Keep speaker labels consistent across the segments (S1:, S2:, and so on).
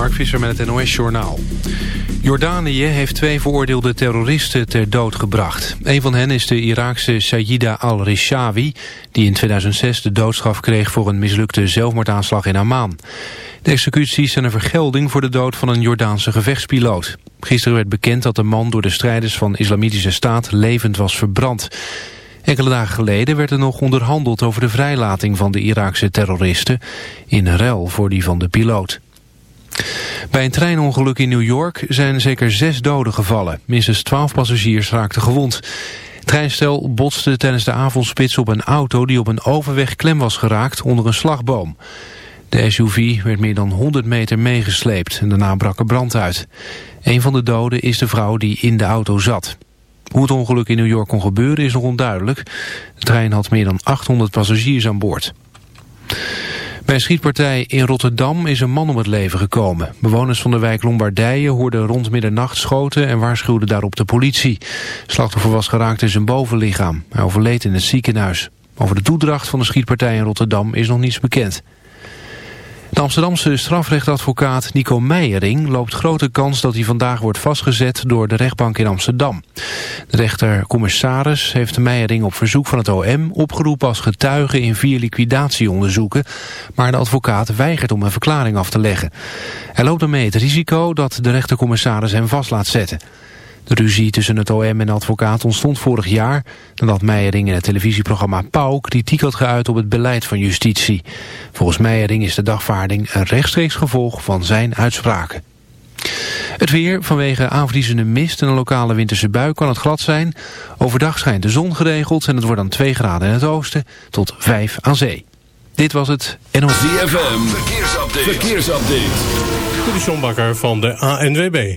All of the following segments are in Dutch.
S1: Mark Visser met het NOS-journaal. Jordanië heeft twee veroordeelde terroristen ter dood gebracht. Een van hen is de Iraakse Sayyida al-Rishawi... die in 2006 de doodstraf kreeg voor een mislukte zelfmoordaanslag in Amman. De executies zijn een vergelding voor de dood van een Jordaanse gevechtspiloot. Gisteren werd bekend dat de man door de strijders van Islamitische Staat levend was verbrand... Enkele dagen geleden werd er nog onderhandeld over de vrijlating van de Iraakse terroristen in ruil voor die van de piloot. Bij een treinongeluk in New York zijn zeker zes doden gevallen. Minstens twaalf passagiers raakten gewond. Het treinstel botste tijdens de avondspits op een auto die op een overweg klem was geraakt onder een slagboom. De SUV werd meer dan 100 meter meegesleept en daarna brak er brand uit. Een van de doden is de vrouw die in de auto zat. Hoe het ongeluk in New York kon gebeuren is nog onduidelijk. De trein had meer dan 800 passagiers aan boord. Bij een schietpartij in Rotterdam is een man om het leven gekomen. Bewoners van de wijk Lombardije hoorden rond middernacht schoten en waarschuwden daarop de politie. Slachtoffer was geraakt in zijn bovenlichaam. Hij overleed in het ziekenhuis. Over de toedracht van de schietpartij in Rotterdam is nog niets bekend. De Amsterdamse strafrechtadvocaat Nico Meijering loopt grote kans dat hij vandaag wordt vastgezet door de rechtbank in Amsterdam. De rechter-commissaris heeft Meijering op verzoek van het OM opgeroepen als getuige in vier liquidatieonderzoeken, maar de advocaat weigert om een verklaring af te leggen. Hij loopt daarmee het risico dat de rechtercommissaris hem vast laat zetten. De ruzie tussen het OM en de advocaat ontstond vorig jaar... nadat Meijering in het televisieprogramma Pauw kritiek had geuit op het beleid van justitie. Volgens Meijering is de dagvaarding een rechtstreeks gevolg van zijn uitspraken. Het weer, vanwege aanvriezende mist en een lokale winterse bui kan het glad zijn. Overdag schijnt de zon geregeld en het wordt dan 2 graden in het oosten tot 5 aan zee. Dit was het NOS.
S2: ZFM, verkeersupdate. verkeersupdate.
S3: De van de ANWB.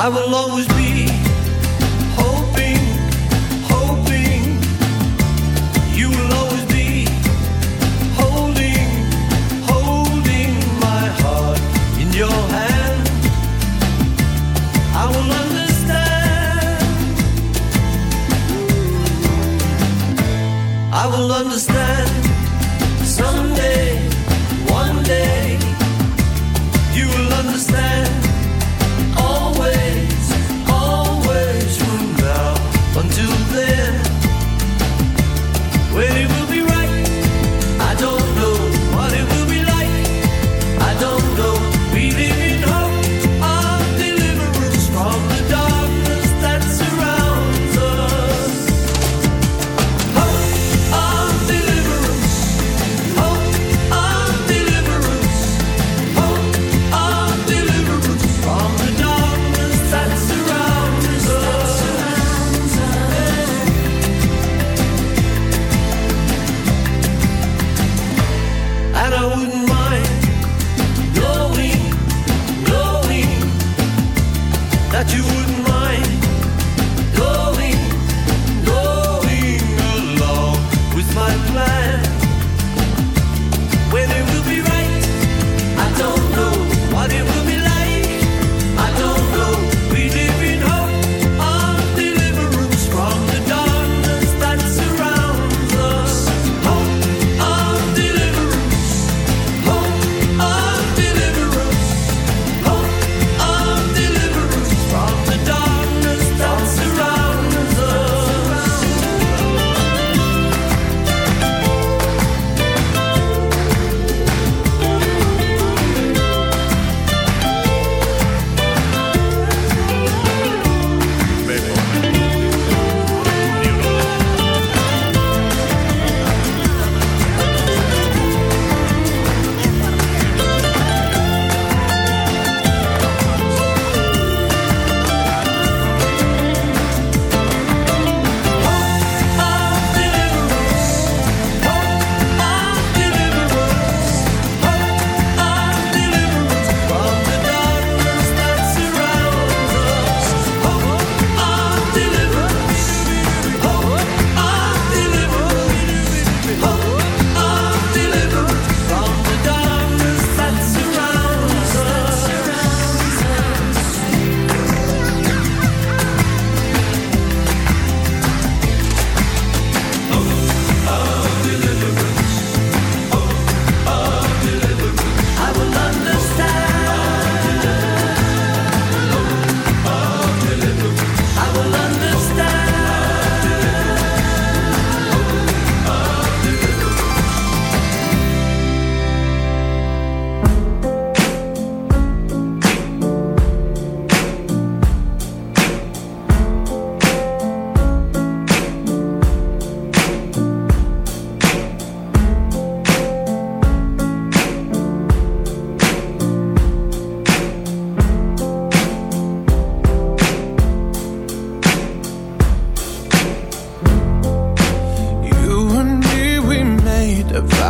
S4: I
S5: will always
S6: be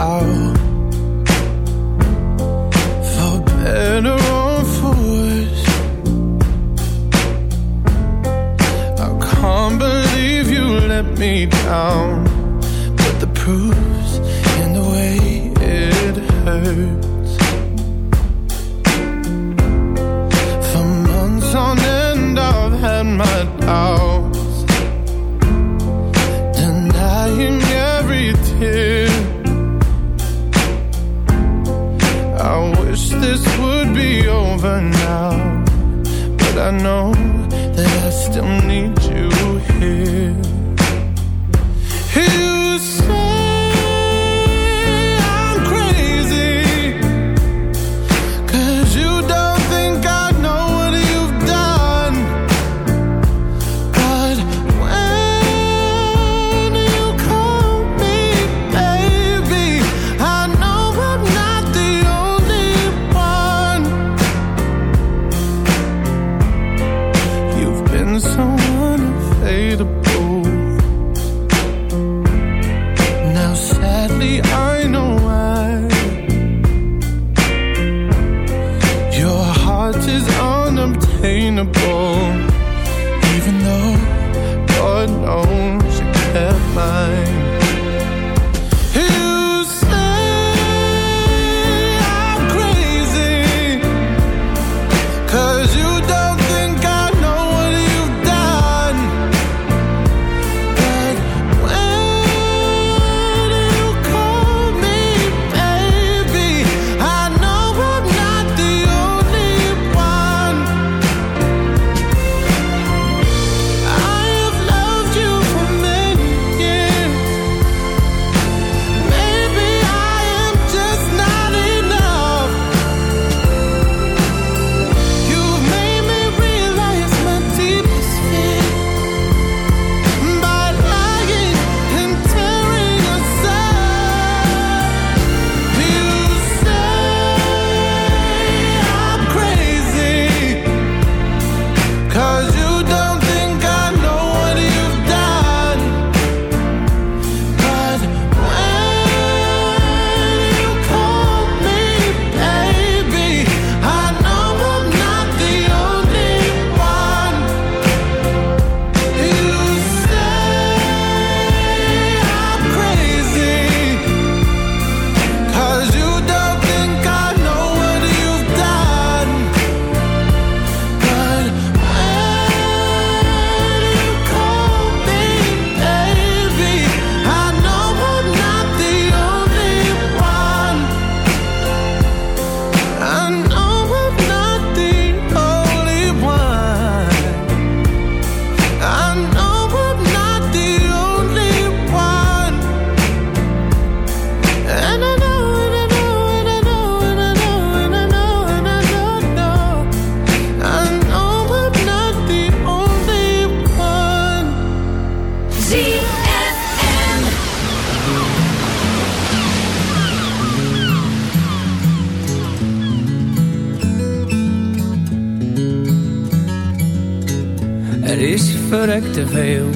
S7: out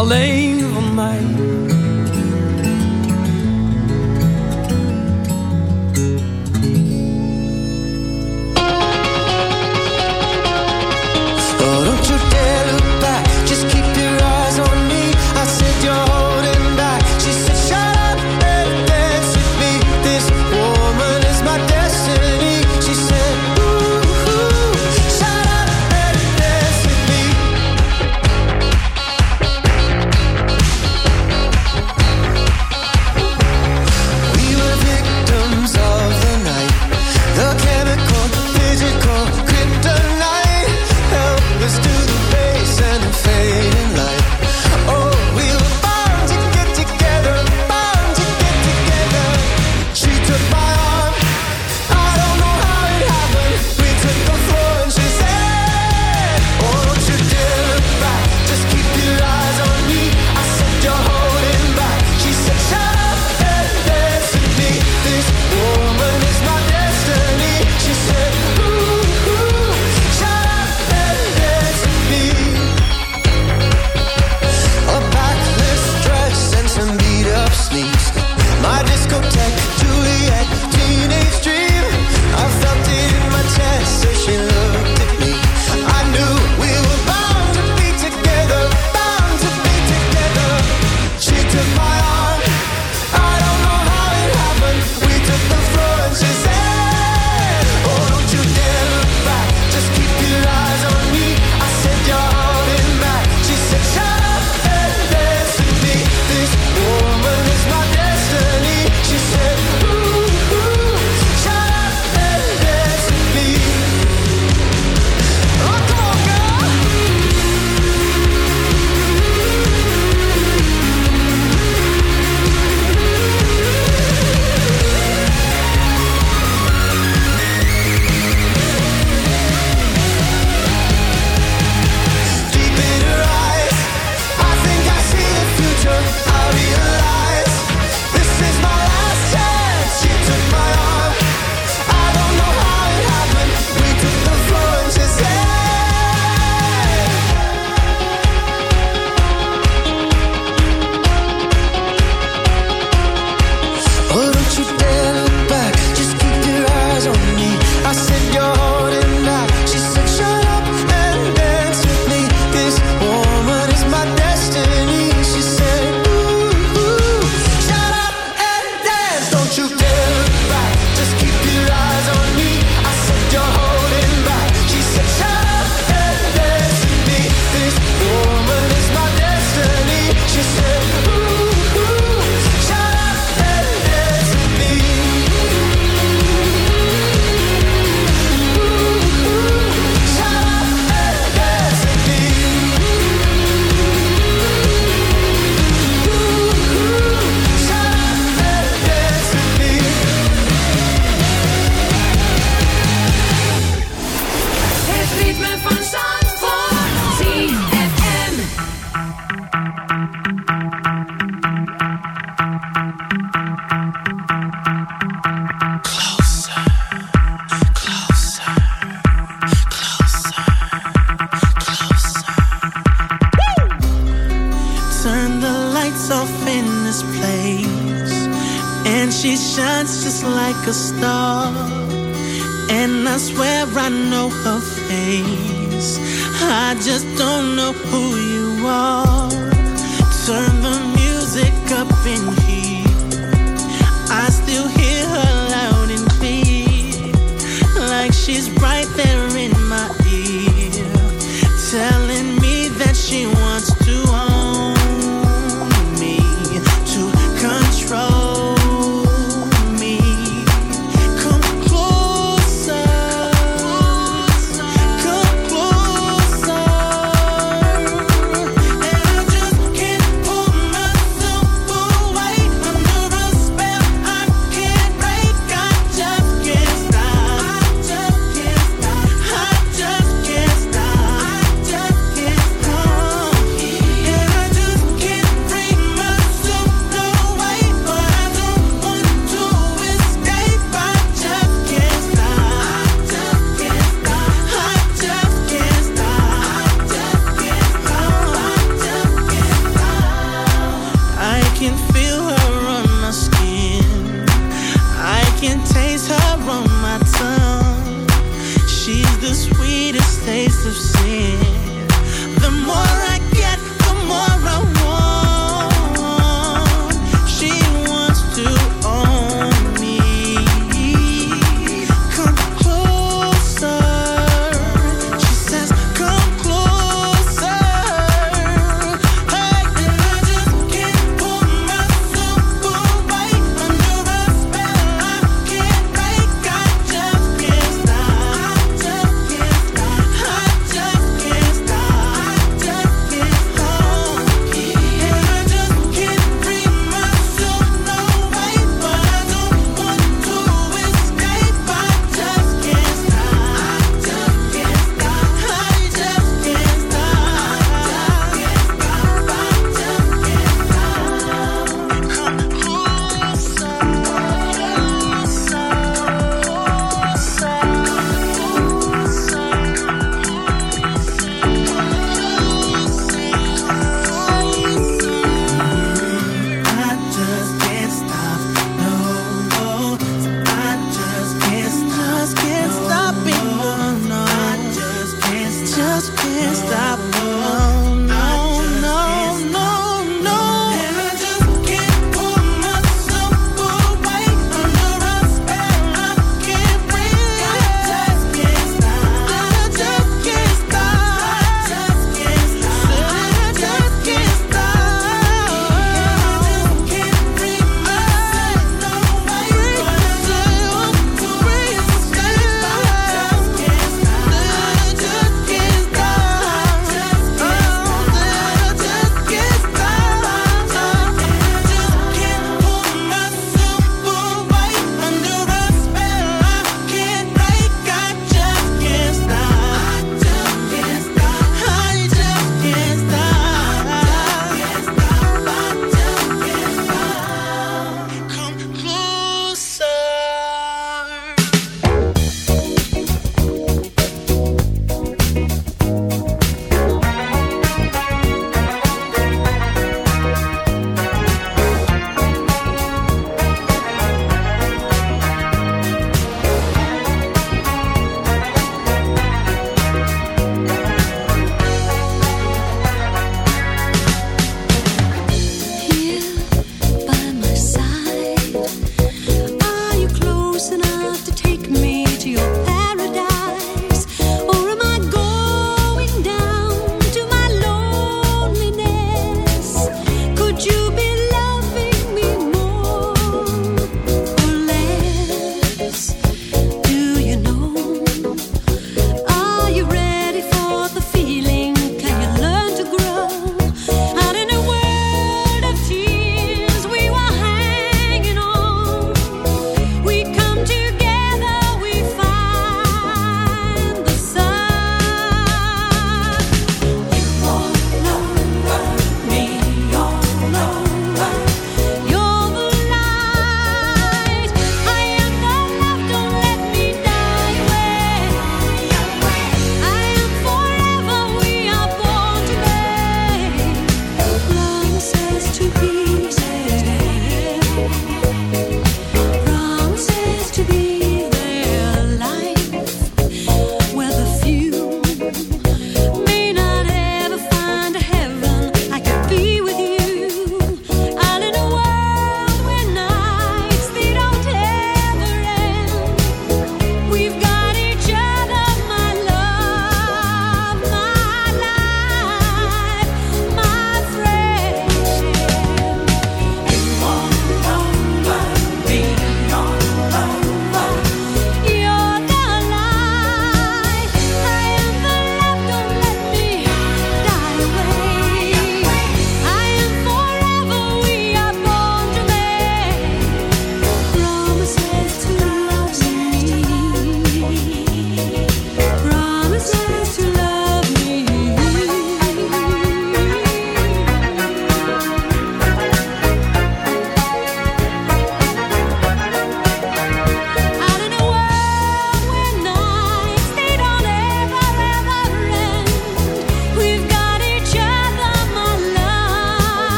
S8: alleen
S9: ritme van.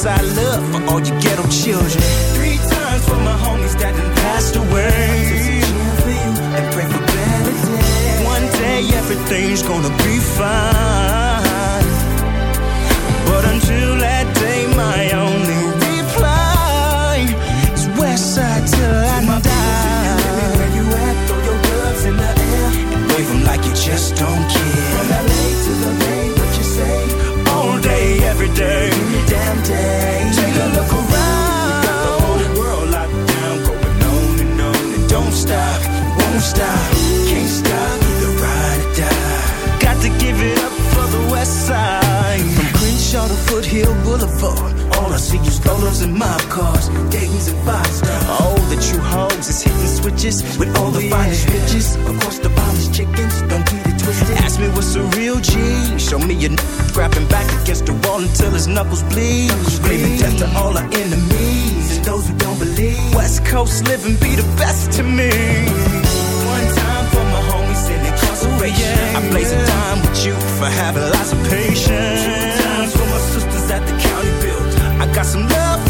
S10: Westside love for all you ghetto children. Three times for my homies that done passed away. And pray for better days. One day everything's gonna be fine. But until that day, my only reply is Westside till I die. Where you at? Throw your gloves in the air and wave like you just don't care. From LA to the day. Take a look around. Got the whole world locked down, going on and on and don't stop, won't stop, can't stop, either ride or die. Got to give it up for the West Side. From Crenshaw to Foothill Boulevard. All I see is rollers and mob cars, Dayton's and five stars. Oh, the true hoes is hitting switches with all the finest oh, bitches. Of course, the finest chickens, don't get it twisted. Ask me what's a real G. Show me n- grabbing back against the wall until his knuckles bleed. Screaming death to all our enemies and those who don't believe. West Coast living be the best to me. One time for my homies in incarceration. I blaze a dime with you for having lots of patience. Two times for my sisters at the county build. I got some love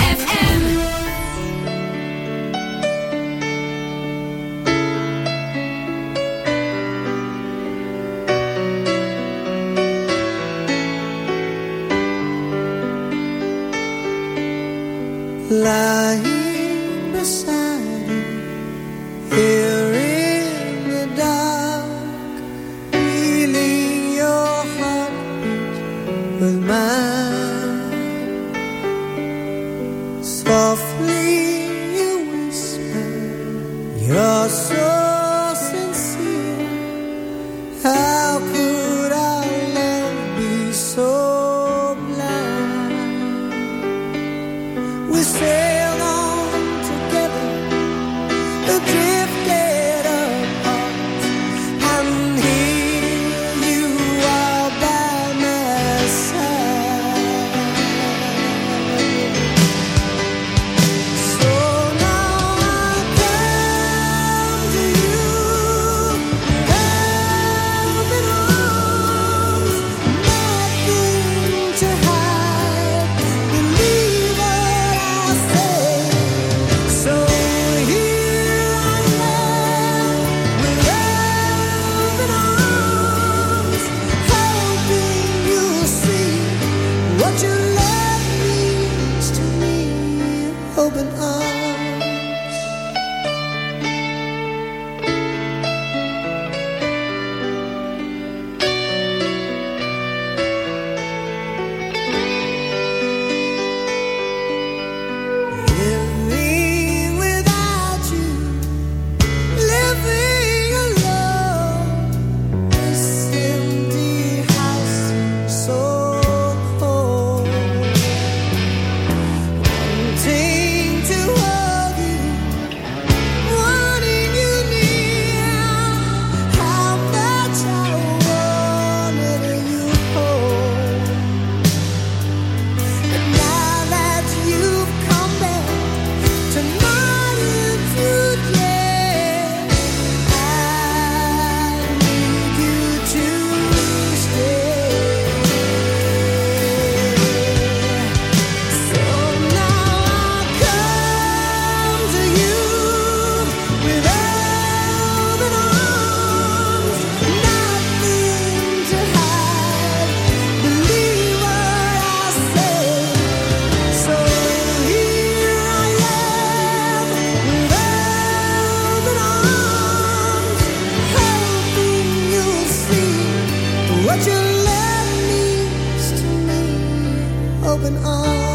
S11: What your love means to me. Open arms.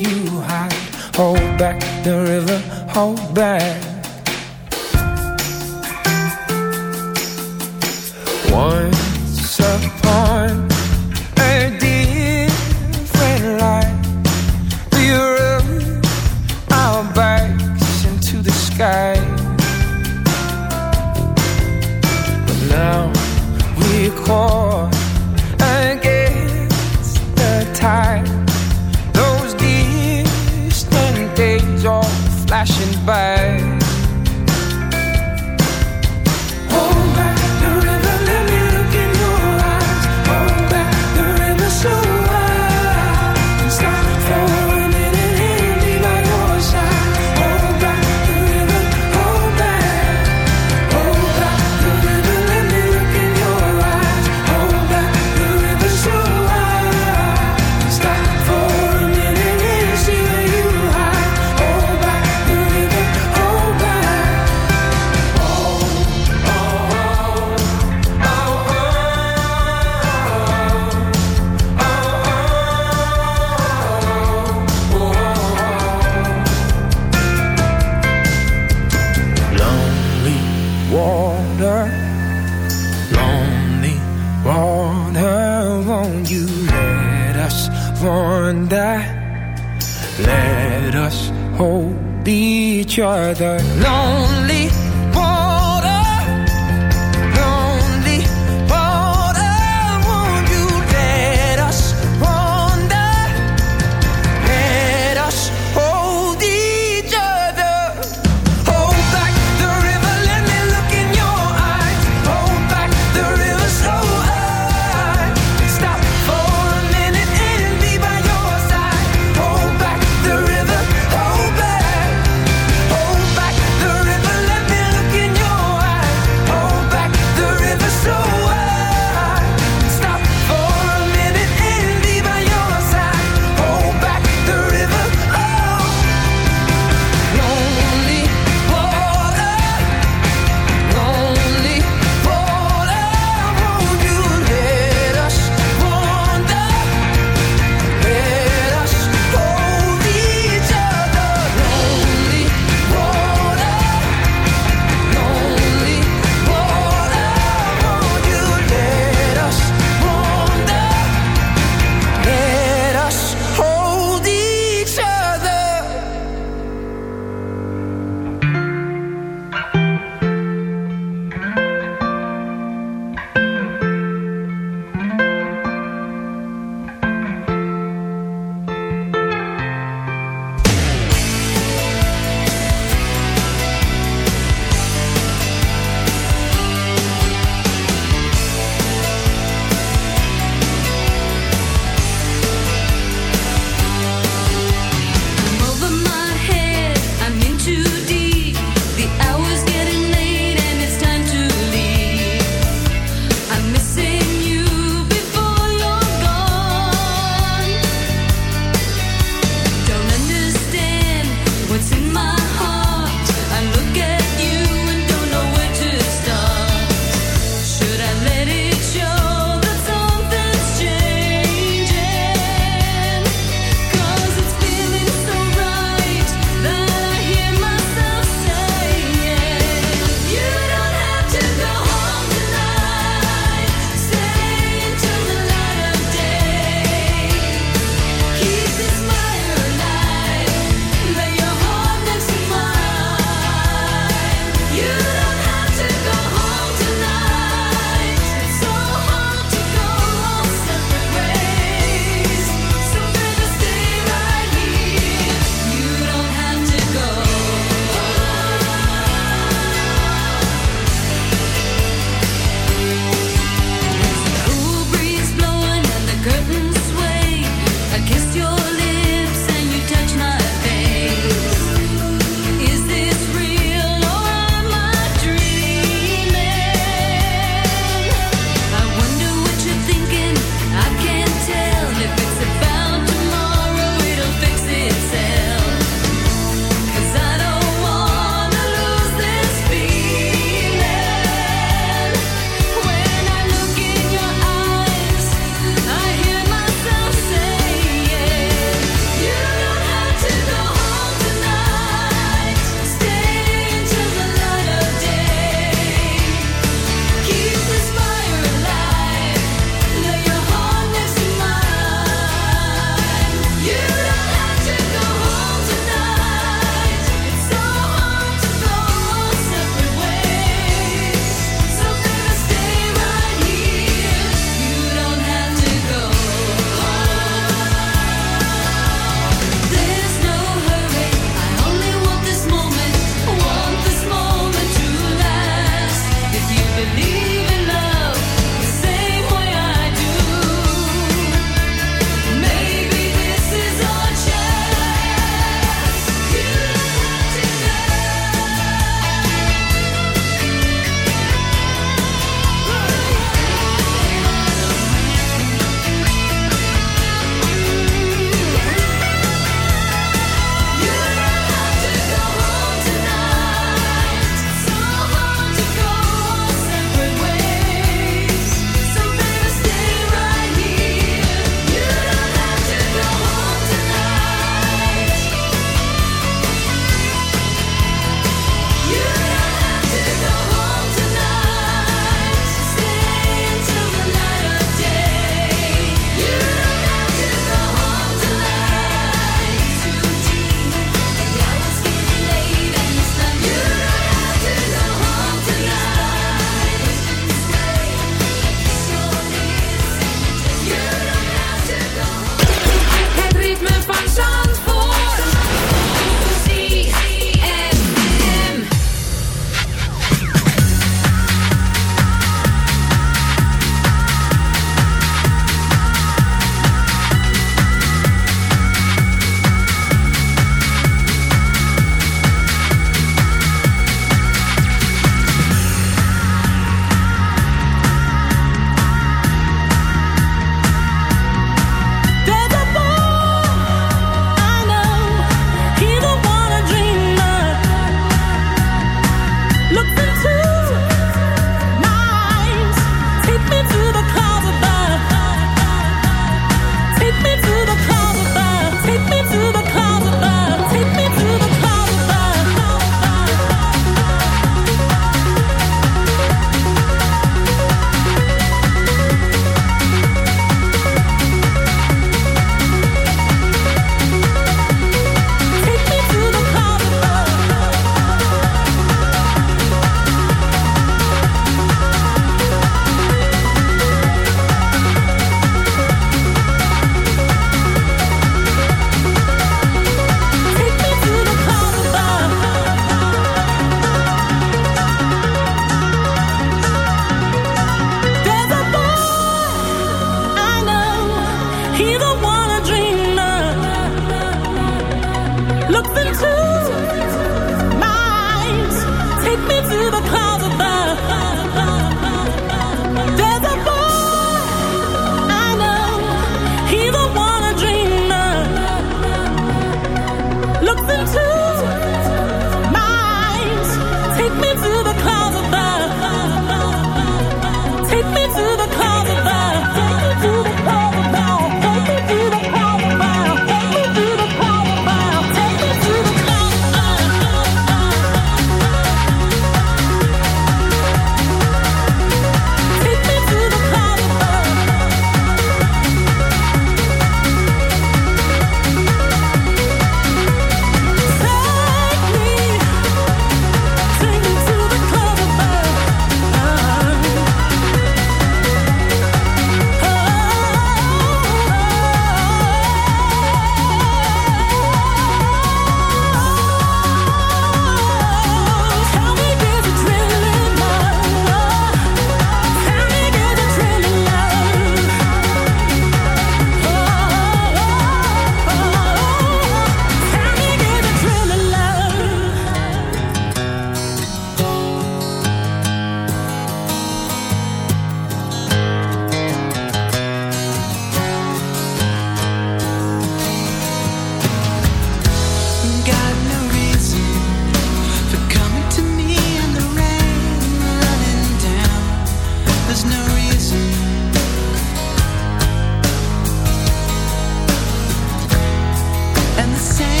S10: And the
S9: same